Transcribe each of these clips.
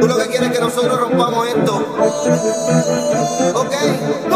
Tú lo que quieres es que nosotros rompamos esto. Ok.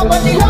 Nobody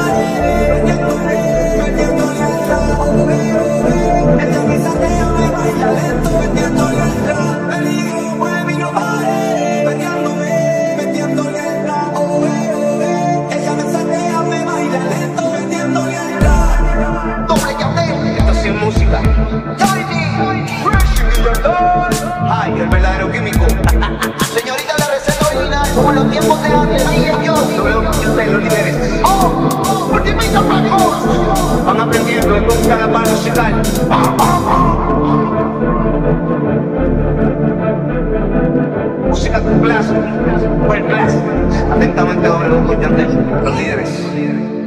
Ay, el verdadero químico. Señorita, la receta original, como los tiempos de antes, ahí es Dios. Solo ustedes los líderes. Oh, oh, ultimita para Van aprendiendo en cada palo musical. Música con clase, buen clase. Atentamente, don Luis los. Los líderes.